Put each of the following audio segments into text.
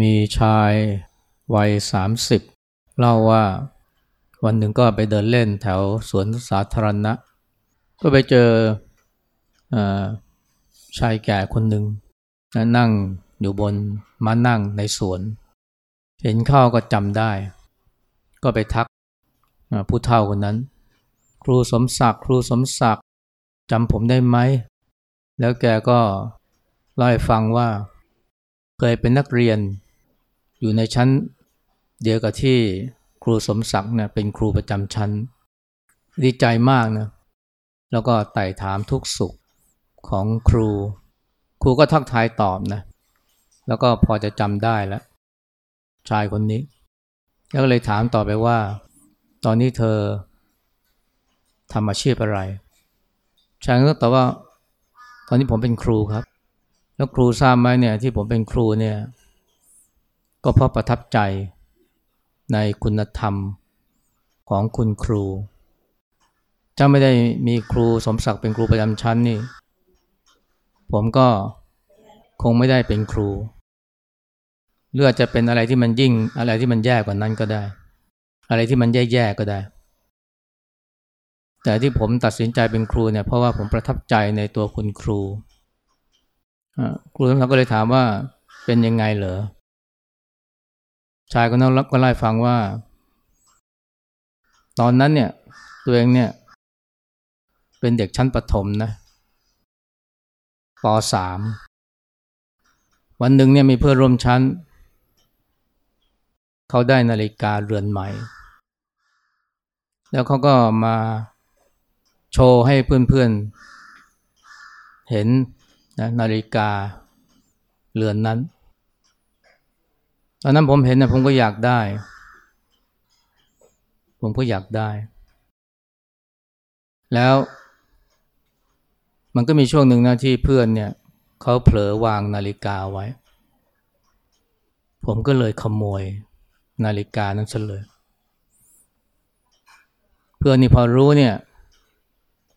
มีชายวัยสามสิบเล่าว่าวันหนึ่งก็ไปเดินเล่นแถวสวนสาธารณะ ก็ไปเจออชายแก่คนหนึ่งนั่งอยู่บนม้านั่งในสวน เห็นเข้าก็จำได้ ก็ไปทักผู้เฒ่าคนนั้น ครูสมศักดิ์ครูสมศักดิ์จำผมได้ไหม แล้วแกก็เล่าให้ฟังว่า เคยเป็นนักเรียนอยู่ในชั้นเดียวกับที่ครูสมศักดิ์เนี่ยเป็นครูประจำชั้น ดีใจมากนะแล้วก็ไต่ถามทุกสุขของครู ครูก็ทักทายตอบนะ แล้วก็พอจะจำได้แล้วชายคนนี้ แล้วก็เลยถามต่อไปว่า ตอนนี้เธอทำอาชีพอะไร ชายก็ตอบว่า ตอนนี้ผมเป็นครูครับ แล้วครูทราบไหมเนี่ยที่ผมเป็นครูเนี่ยก็เพราะประทับใจในคุณธรรมของคุณครูถ้าไม่ได้มีครูสมศักดิ์เป็นครูประจำชั้นนี่ ผมก็คงไม่ได้เป็นครูหรืออาจจะเป็นอะไรที่มันยิ่งอะไรที่มันแย่กว่านั้นก็ได้ อะไรที่มันแย่ๆก็ได้ แต่ที่ผมตัดสินใจเป็นครูเนี่ยเพราะว่าผมประทับใจในตัวคุณครู ครูสมศักดิ์ก็เลยถามว่าเป็นยังไงเหรอ ชายคนนั้นก็เล่าฟังว่า ตอนนั้นเนี่ย ตัวเองเนี่ย เป็นเด็กชั้นประถมนะปสามวันหนึ่งเนี่ยมีเพื่อนร่วมชั้น เขาได้นาฬิกาเรือนใหม่ แล้วเขาก็มาโชว์ให้เพื่อนๆเห็น นะนาฬิกาเรือนนั้น ตอนนั้นผมเห็นนะผมก็อยากได้ ผมก็อยากได้ แล้วมันก็มีช่วงหนึ่งนะที่เพื่อนเนี่ยเขาเผลอวางนาฬิกาไว้ ผมก็เลยขโมยนาฬิกานั้นซะเลย เพื่อนนี่พอรู้เนี่ย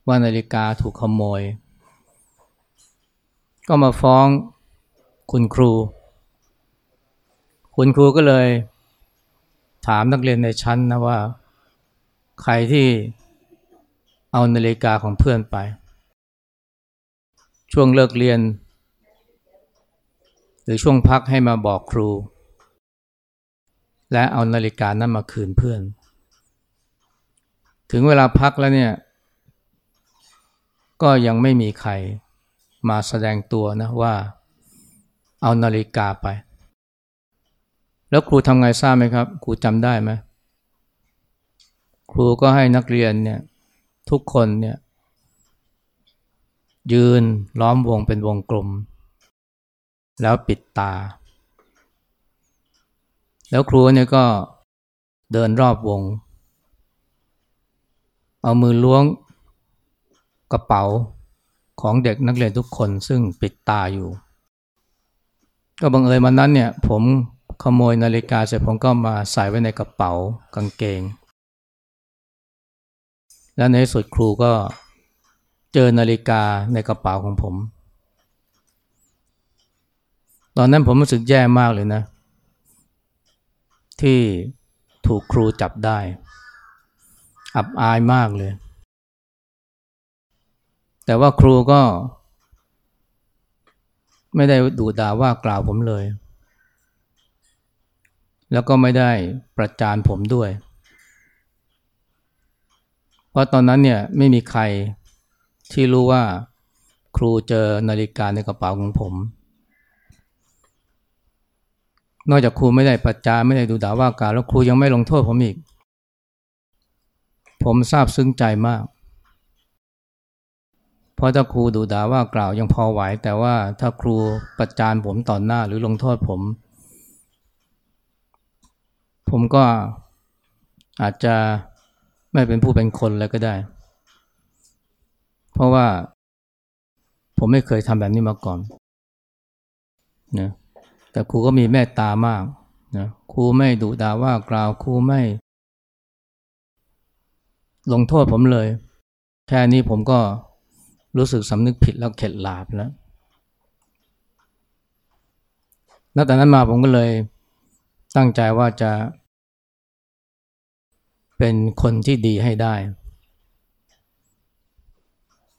ว่านาฬิกาถูกขโมย ก็มาฟ้องคุณครู คุณครูก็เลย ถามนักเรียนในชั้นนะว่า ใครที่เอานาฬิกาของเพื่อนไป ช่วงเลิกเรียน หรือช่วงพักให้มาบอกครู และเอานาฬิกานั้นมาคืนเพื่อน ถึงเวลาพักแล้วเนี่ย ก็ยังไม่มีใคร มาแสดงตัวนะว่าเอานาฬิกาไป แล้วครูทำไงทราบไหมครับ ครูจำได้ไหมครูก็ให้นักเรียนเนี่ยทุกคนเนี่ยยืนล้อมวงเป็นวงกลม แล้วปิดตา แล้วครูเนี่ยก็เดินรอบวง เอามือล้วงกระเป๋า ของเด็กนักเรียนทุกคนซึ่งปิดตาอยู่ ก็บังเอิญวันนั้นเนี่ยผมขโมยนาฬิกาเสร็จผมก็มาใส่ไว้ในกระเป๋ากางเกง แล้วในสุดครูก็เจอนาฬิกาในกระเป๋าของผม ตอนนั้นผมรู้สึกแย่มากเลยนะ ที่ถูกครูจับได้ อับอายมากเลย แต่ว่าครูก็ ไม่ได้ดูด่าว่ากล่าวผมเลย แล้วก็ไม่ได้ประจานผมด้วย เพราะตอนนั้นเนี่ยไม่มีใครที่รู้ว่าครูเจอนาฬิกาในกระเป๋าของผม นอกจากครูไม่ได้ประจานไม่ได้ดูด่าว่ากล่ารแล้วครูยังไม่ลงโทษผมอีก ผมซาบซึ้งใจมาก ราะถ้าครูดูด่าว่ากล่าวยังพอไหว แต่ว่าถ้าครูประจานผมต่อหน้าหรือลงโทษผม ผมก็อาจจะไม่เป็นผู้เป็นคนเลยก็ได้ เพราะว่าผมไม่เคยทำแบบนี้มาก่อนนะแต่ครูก็มีเมตตามากนะครูไม่ดุด่าว่ากล่าวครูไม่ ลงโทษผมเลย แค่นี้ผมก็ รู้สึกสำนึกผิดแล้วเข็ดหลาบแล้วนับแต่นั้นมาผมก็เลยตั้งใจว่าจะ เป็นคนที่ดีให้ได้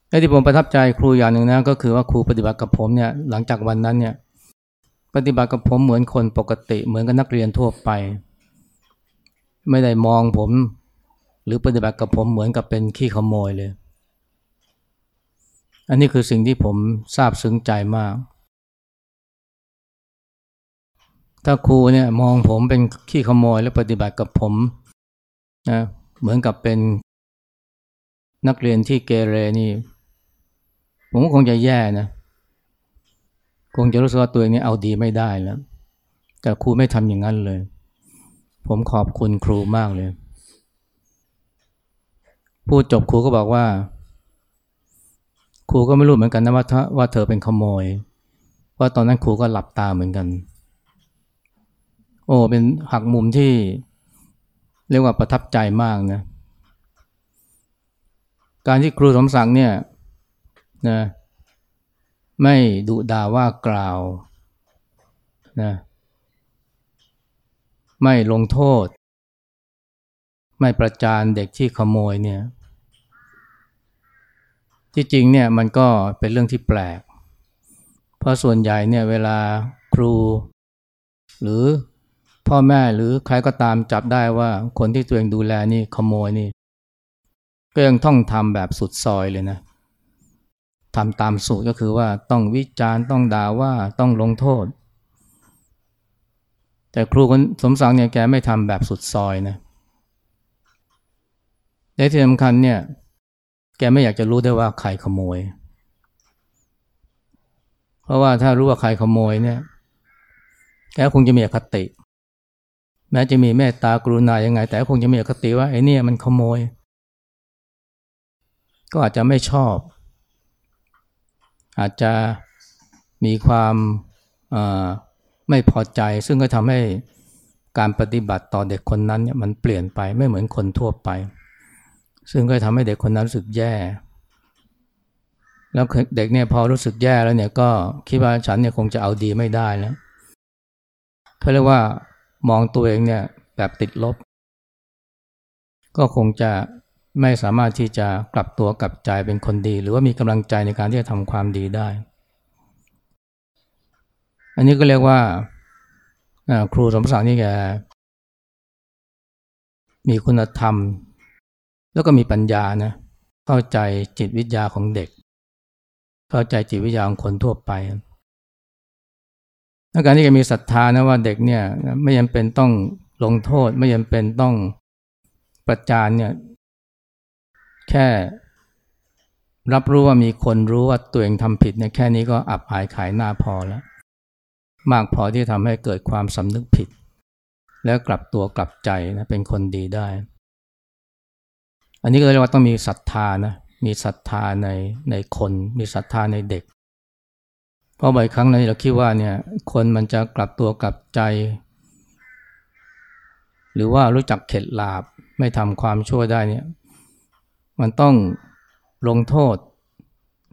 ไอ้ที่ผมประทับใจครูอย่างหนึ่งนะก็คือว่าครูปฏิบัติกับผมเนี่ยหลังจากวันนั้นเนี่ยปฏิบัติกับผมเหมือนคนปกติเหมือนกับนักเรียนทั่วไป ไม่ได้มองผม หรือปฏิบัติกับผมเหมือนกับเป็นขี้ขโมยเลย อันนี้คือสิ่งที่ผมทราบซึ้งใจมาก ถ้าครูเนี่ยมองผมเป็นขี้ขโมยแล้วปฏิบัติกับผมนะเหมือนกับเป็นนักเรียนที่เกเรนี่ ผมก็คงจะแย่นะคงจะรู้สึกว่าตัวเองนี้เอาดีไม่ได้แล้ว แต่ครูไม่ทำอย่างนั้นเลย ผมขอบคุณครูมากเลย พูดจบครูก็บอกว่า ครูก็ไม่รู้เหมือนกันนะว่าว่าเธอเป็นขโมยเพราตอนนั้นครูก็หลับตาเหมือนกัน โอ้เป็นหักมุมที่เรียกว่าประทับใจมากนะ การที่ครูสมศักดิ์เนี่ยนะไม่ดุด่าว่ากล่าวนะไม่ลงโทษ ไม่ประจานเด็กที่ขโมยเนี่ย ที่จริงเนี่ยมันก็เป็นเรื่องที่แปลก เพราะส่วนใหญ่เนี่ยเวลาครู หรือพ่อแม่หรือใครก็ตามจับได้ว่าคนที่ตัวเองดูแลนี่ขโมยนี่ ก็ยังต้องทำแบบสุดซอยเลยนะทำตามสูตรก็คือว่าต้องวิจารณ์ต้องด่าว่าต้องลงโทษ แต่ครูคนสมศักดิ์เนี่ยแกไม่ทำแบบสุดซอยนะและที่สำคัญเนี่ย ไม่อยากจะรู้ได้ว่าใครขโมย เพราะว่าถ้ารู้ว่าใครขโมยเนี่ย แกคงจะมีอคติ แม้จะมีเมตตากรุณายังไง แต่คงจะมีอคติว่าไอ้นี่มันขโมย ก็อาจจะไม่ชอบ อาจจะมีความไม่พอใจ ซึ่งก็ทำให้การปฏิบัติต่อเด็กคนนั้นเนี่ยมันเปลี่ยนไปไม่เหมือนคนทั่วไป ซึ่งก็ทำให้เด็กคนนั้นรู้สึกแย่ แล้วเด็กเนี่ยพอรู้สึกแย่แล้วเนี่ยก็คิดว่าฉันเนี่ยคงจะเอาดีไม่ได้แล้วเขาเรียกว่ามองตัวเองเนี่ยแบบติดลบ ก็คงจะไม่สามารถที่จะกลับตัวกลับใจเป็นคนดี หรือว่ามีกำลังใจในการที่จะทำความดีได้ อันนี้ก็เรียกว่าครูสมศักดิ์นี่แกมีคุณธรรม แล้วก็มีปัญญานะเข้าใจจิตวิทยาของเด็ก เข้าใจจิตวิทยาของคนทั่วไปและการที่แกมีศรัทธานะว่าเด็กเนี่ยไม่ยังเป็นต้องลงโทษไม่ยังเป็นต้องประจานเนี่ยแค่รับรู้ว่ามีคนรู้ว่าตัวเองทำผิดเนี่ยแค่นี้ก็อับอายขายหน้าพอแล้ว มากพอที่ทำให้เกิดความสำนึกผิด แล้วกลับตัวกลับใจนะเป็นคนดีได้ อันนี้ก็เรียกว่าต้องมีศรัทธานะ มีศรัทธาในในคน มีศรัทธาในเด็ก เพราะบ่อยครั้งเราคิดว่าเนี่ยคนมันจะกลับตัวกลับใจ หรือว่ารู้จักเข็ดหลาบไม่ทำความชั่วได้เนี่ย มันต้องลงโทษ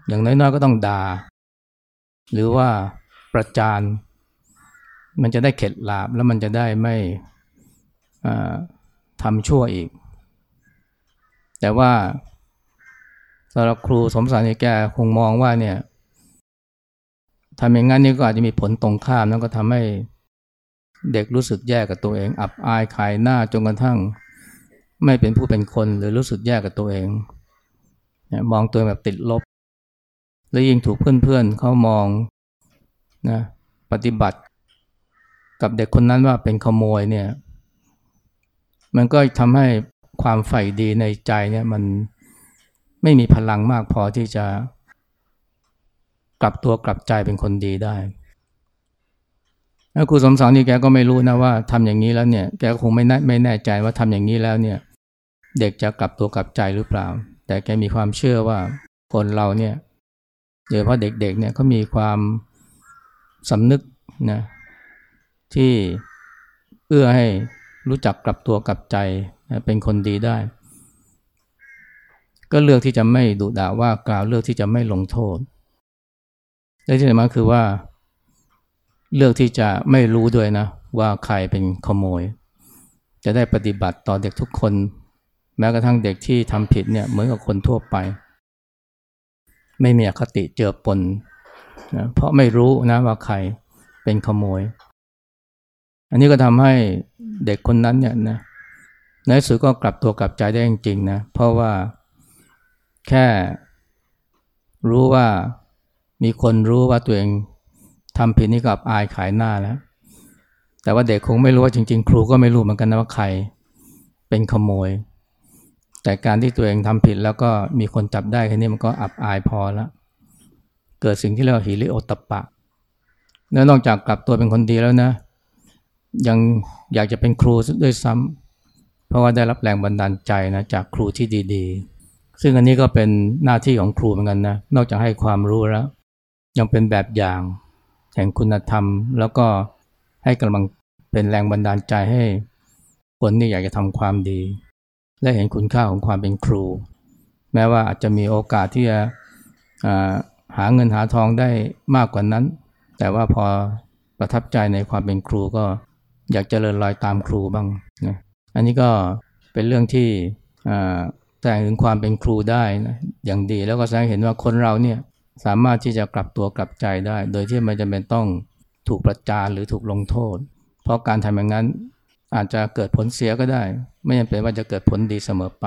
อย่างน้อยๆก็ต้องด่าหรือว่าประจานมันจะได้เข็ดหลาบแล้วมันจะได้ไม่ทำชั่วอีก แต่ว่าสำหรับครูสมศารแกคงมองว่าเนี่ยทำอย่างนั้นนี่ก็อาจจะมีผลตรงข้ามแล้วก็ทำให้เด็กรู้สึกแย่กับตัวเอง อับอายขายหน้าจนกระทั่ง ไม่เป็นผู้เป็นคนหรือรู้สึกแย่กับตัวเองมองตัวแบบติดลบ แล้วยิ่งถูกเพื่อนๆเขามองนะปฏิบัติ กับเด็กคนนั้นว่าเป็นขโมยเนี่ย มันก็ทำให้ ความใฝ่ดีในใจเนี่ยมันไม่มีพลังมากพอที่จะกลับตัวกลับใจเป็นคนดีได้แล้วครูสมศักดิ์นี่แกก็ไม่รู้นะว่าทำอย่างนี้แล้วเนี่ยแกก็คงไม่แน่ไม่แน่ใจว่าทำอย่างนี้แล้วเนี่ย เด็กจะกลับตัวกลับใจหรือเปล่า แต่แกมีความเชื่อว่าคนเราเนี่ยโดยเฉพาะเด็กๆเนี่ยเขามีความสำนึกนะที่เอื้อให้รู้จักกลับตัวกลับใจ เป็นคนดีได้ ก็เลือกที่จะไม่ดุด่าว่ากล่าวเลือกที่จะไม่ลงโทษและที่สำคัญคือว่า เลือกที่จะไม่รู้ด้วยนะ ว่าใครเป็นขโมย จะได้ปฏิบัติต่อเด็กทุกคน แม้กระทั่งเด็กที่ทำผิดเนี่ยเหมือนกับคนทั่วไป ไม่มีอคติเจือปนนะเพราะไม่รู้นะว่าใครเป็นขโมย อันนี้ก็ทำให้เด็กคนนั้นเนี่ยนะ ในสุดก็กลับตัวกลับใจได้จริงๆนะ เพราะว่าแค่รู้ว่ามีคนรู้ว่าตัวเองทำผิดนี่กับอายขายหน้าแล้ว แต่ว่าเด็กคงไม่รู้ว่าจริง ๆ ครูก็ไม่รู้เหมือนกันนะว่าใครเป็นขโมย แต่การที่ตัวเองทำผิดแล้วก็มีคนจับได้แค่นี้มันก็อับอายพอแล้ว เกิดสิ่งที่เรียกว่าหิริโอตตปะ แล้วนอกจากกลับตัวเป็นคนดีแล้วนะ ยังอยากจะเป็นครูด้วยซ้ำ เพราะว่าได้รับแรงบันดาลใจนะจากครูที่ดีๆ ซึ่งอันนี้ก็เป็นหน้าที่ของครูเหมือนกันนะนอกจากให้ความรู้แล้ว ยังเป็นแบบอย่าง แห่งคุณธรรม แล้วก็ให้กำลังเป็นแรงบันดาลใจให้คนที่อยากจะทำความดี และเห็นคุณค่าของความเป็นครู แม้ว่าอาจจะมีโอกาสที่จะหาเงินหาทองได้มากกว่านั้น แต่ว่าพอประทับใจในความเป็นครูก็อยากจเจริญรอยตามครูบ้าง อันนี้ก็เป็นเรื่องที่แสดงถึงความเป็นครูได้นะอย่างดีแล้วก็แสดงเห็นว่าคนเราเนี่ยสามารถที่จะกลับตัวกลับใจได้ โดยที่ไม่จำเป็นต้องถูกประจานหรือถูกลงโทษ เพราะการทำอย่างนั้นอาจจะเกิดผลเสียก็ได้ ไม่จำเป็นว่าจะเกิดผลดีเสมอไป